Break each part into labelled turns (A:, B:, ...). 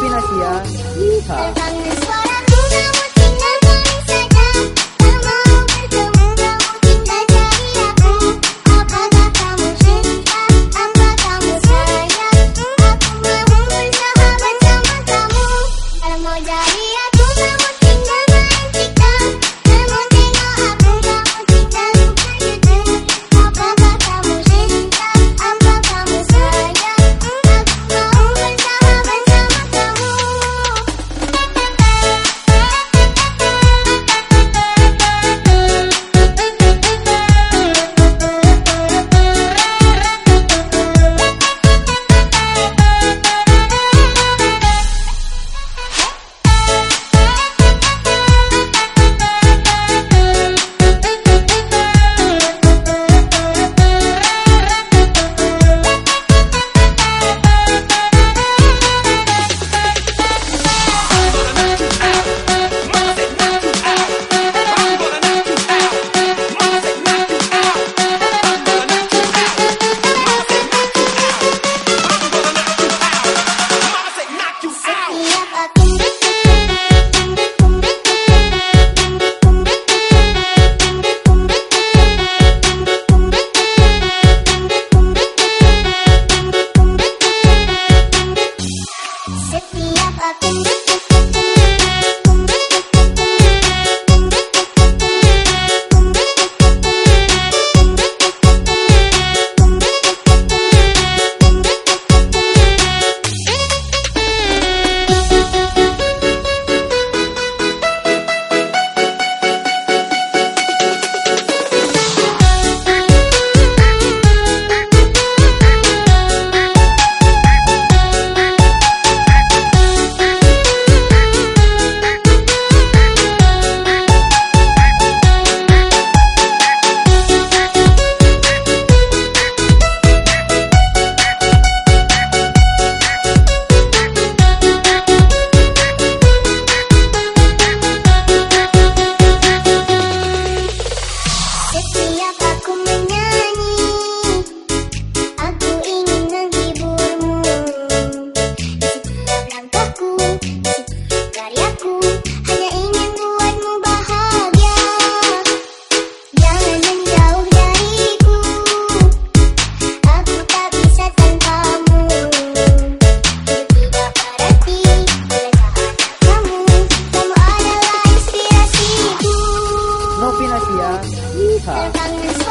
A: Pinas yan.
B: Yeehaw. Fucking
A: 하디야.
B: 이하.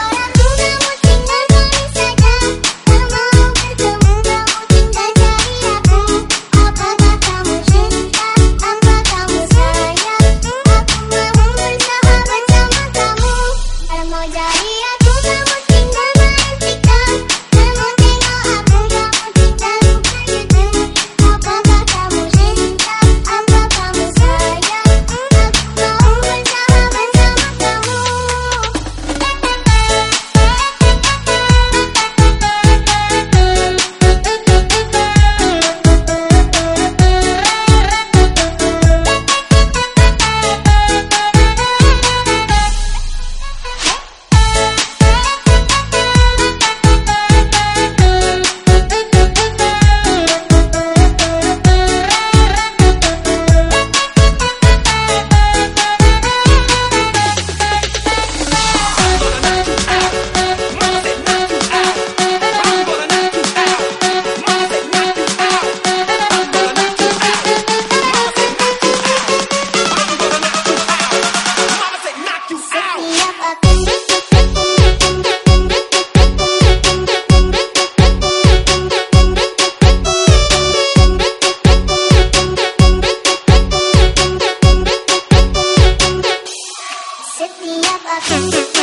B: set me up.